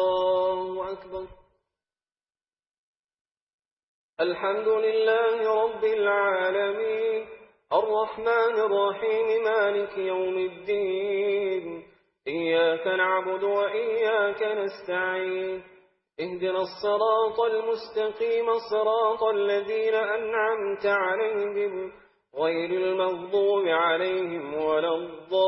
الله أكبر. الحمد لله رب العالمين. الرحمن الرحيم، مالك يوم الدين. إياك نعبد وإياك نستعين. اهدنا الصراط المستقيم، صراط الذين أنعمت عليهم غير المغضوب عليهم ولا الضالين.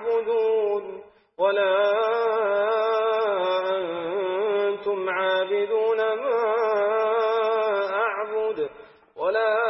تعبدون ولا أنتم عابدون ما أعبد ولا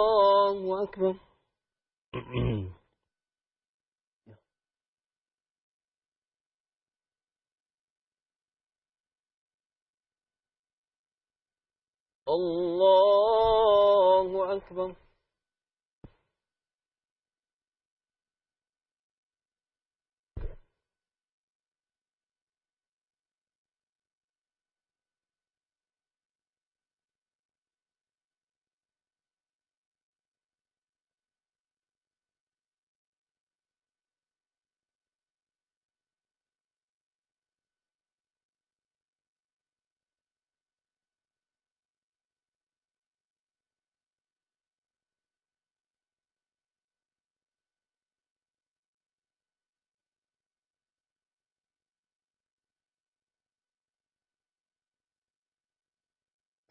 اکبر الله أكبر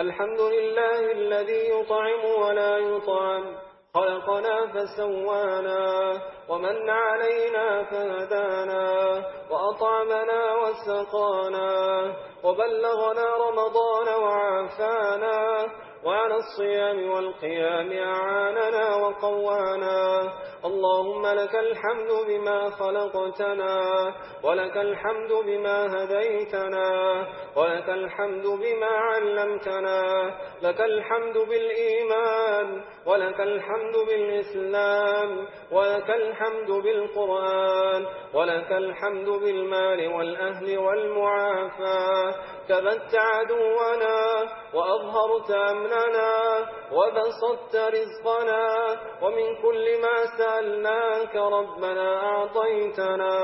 الحمد لله الذي يطعم ولا يطعم، خلقنا فسوانا، ومن علينا فهدانا، وأطعمنا وسقانا، وبلغنا رمضان وعافانا. وعلى الصيام والقيام أعاننا وقوانا. اللهم لك الحمد بما خلقتنا، ولك الحمد بما هديتنا، ولك الحمد بما علمتنا، لك الحمد بالإيمان ولك الحمد بالإسلام، ولك الحمد بالقرآن، ولك الحمد بالمال والأهل والمعافاة كبت عدونا وأظهرت أمننا وبسطت رزقنا، ومن كل ما سألناك ربنا أعطيتنا.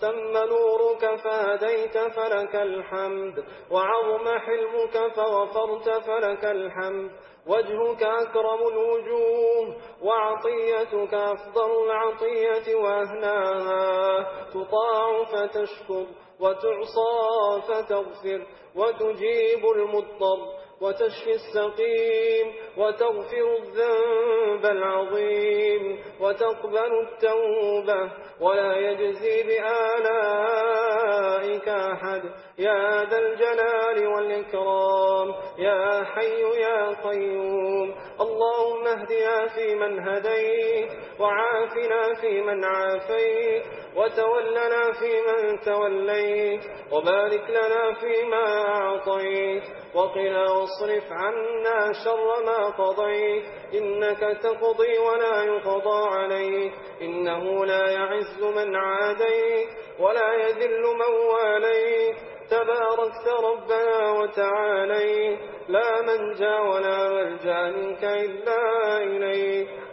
تم نورك فهديت فلك الحمد، وعظم حلمك فغفرت فلك الحمد. وجهك أكرم الوجوه، وعطيتك أفضل العطية وأهناها. تطاع فتشكر، وتعصى فتغفر، وتجيب المضطر. وتشفي السقيم وتغفر الذنب العظيم وتقبل التوبة ولا يجزي بآلائك أحد. يا ذا الجلال والإكرام، يا حي يا قيوم. اللهم اهدنا فيمن هديت وعافنا فيمن عافيت وتولنا فيمن توليت وبارك لنا فيما أعطيت وقنا واصرف عنا شر ما قضيت إنك تقضي ولا يقضى عليك إنه لا يعز من عاديت ولا يذل من واليت تباركت ربنا وتعاليت لا من جاء ولا ملجا منك إلا إليك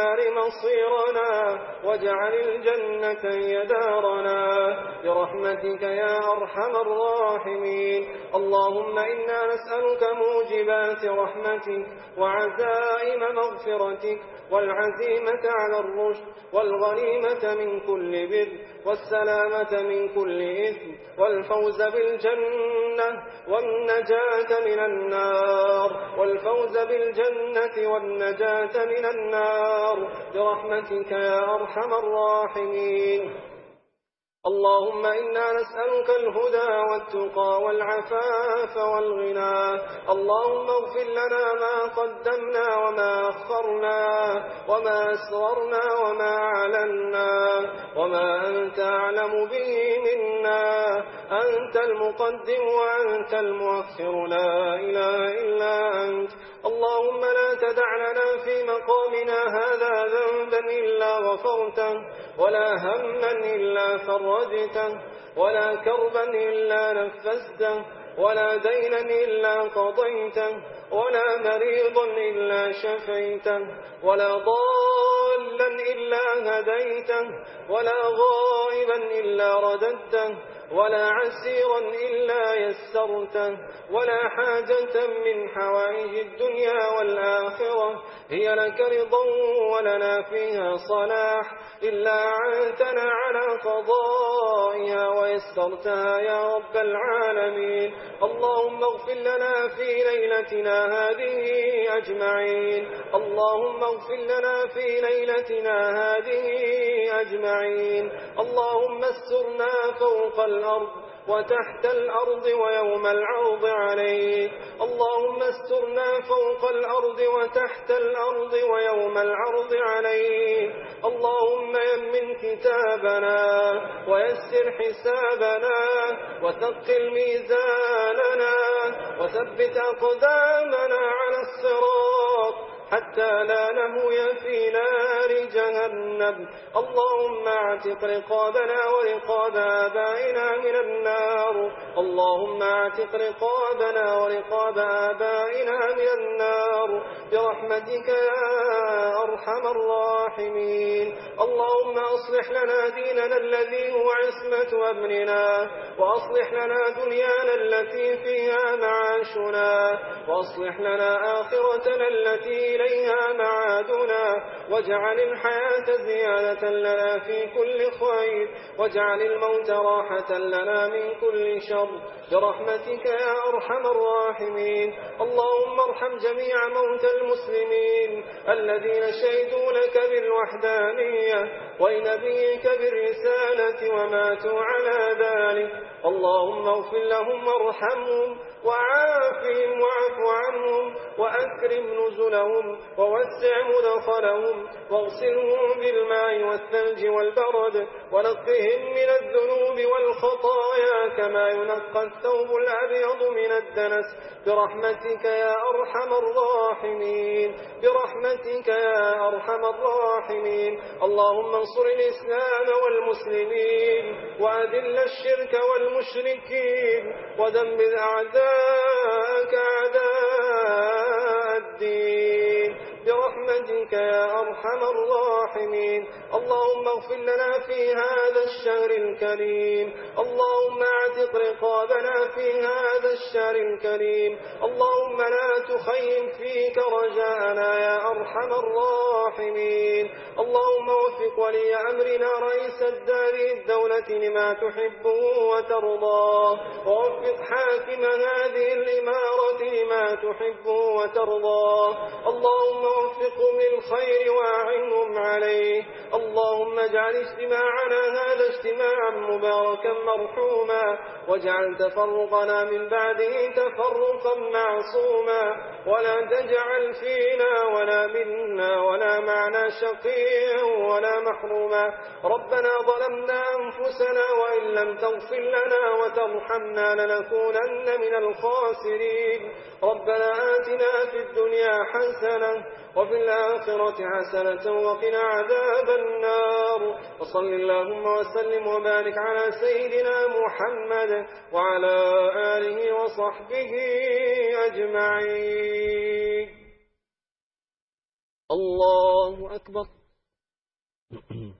النار مصيرنا واجعل الجنة هي دارنا برحمتك يا أرحم الراحمين. اللهم إنا نسألك موجبات رحمتك وعزائم مغفرتك والعزيمة على الرشد والغنيمة من كل بر والسلامة من كل إثم والفوز بالجنة والنجاة من النار والفوز بالجنة والنجاة من النار برحمتك يا أرحم الراحمين. اللهم إنا نسألك الهدى والتقى والعفاف والغنى. اللهم اغفر لنا ما قدمنا وما أخرنا وما أسررنا وما أعلنا وما أنت أعلم به منا. أنت المقدم وأنت المؤخر، لا إله إلا أنت. اللهم لا تدع لنا في مقامنا هذا ذنبا إلا غفرته، ولا هما إلا فرجته، ولا كربا إلا نفسته ولا دينا إلا قضيته، ولا مريضا إلا شفيته، ولا ضالا إلا هديته، ولا غائبا إلا رددته ولا عسيرا إلا يسرته ولا حاجة من حوائج الدنيا والآخرة. هي لك رضا ولنا فيها صلاح. إلا عنتنا على قضائها ويسرتها يا رب العالمين. اللهم اغفر لنا في ليلتنا هذه أجمعين. اللهم اغفر لنا في ليلتنا هذه أجمعين. اللهم استرنا فوق الأرض وتحت الأرض ويوم العرض عليك. اللهم استرنا فوق الأرض وتحت الأرض ويوم العرض عليك. اللهم يمن كتابنا ويسر حسابنا وثقل ميزاننا وثبت أقدامنا على الصراط حتى لا نهوي في نار جهنم. اللهم اعتق رقابنا ورقاب آبائنا من النار. اللهم اعتق رقابنا ورقاب آبائنا من النار. برحمتك يا أرحم الراحمين. اللهم أصلح لنا ديننا الذي هو عصمة أمرنا، وأصلح لنا دنيانا التي فيها معاشنا، وأصلح لنا آخرتنا التي إليها معادنا، واجعل الحياة زيادة لنا في كل خير، واجعل الموت راحة لنا من كل شر. برحمتك يا أرحم الراحمين. اللهم ارحم جميع موتى المسلمين الذين شهدوا لك بالوحدانية ونبيك بالرسالة وماتوا على ذلك. اللهم اغفر لهم وارحمهم. وعافهم واعف عنهم وأكرم نزلهم ووسع مدخلهم واغسلهم بالماء والثلج والبرد ونقهم من الذنوب والخطايا كما ينقى الثوب الأبيض من الدنس. برحمتك يا أرحم الراحمين. برحمتك يا أرحم الراحمين. اللهم انصر الإسلام والمسلمين وأذل الشرك والمشركين ودمر أعداءك أعداء الدين. برحمتك يا أرحم الراحمين. اللهم اغفر لنا في هذا الشهر الكريم. اللهم اعتق رقابنا في هذا الشهر الكريم. اللهم لا تخيم فيك رجاءنا يا أرحم الراحمين. اللهم وفق ولي أمرنا رئيس الدار الدولة لما تحب وترضى ووفق حاكم هذه الإمارة لما تحب وترضى اللهم وفق وفقهم للخير واعنهم عليه اللهم اجعل اجتماعنا هذا اجتماعا مباركا مرحوما واجعل تفرقنا من بعده تفرقا معصوما ولا تجعل فينا ولا منا ولا معنا شقيا ولا محروما ربنا ظلمنا أنفسنا وإن لم تغفر لنا وترحمنا لنكونن من الخاسرين ربنا آتنا في الدنيا حسنة وفي الآخرة حسنة وقنا عذاب النار. وصل اللهم وسلم وبارك على سيدنا محمد وعلى آله وصحبه أجمعين. الله أكبر.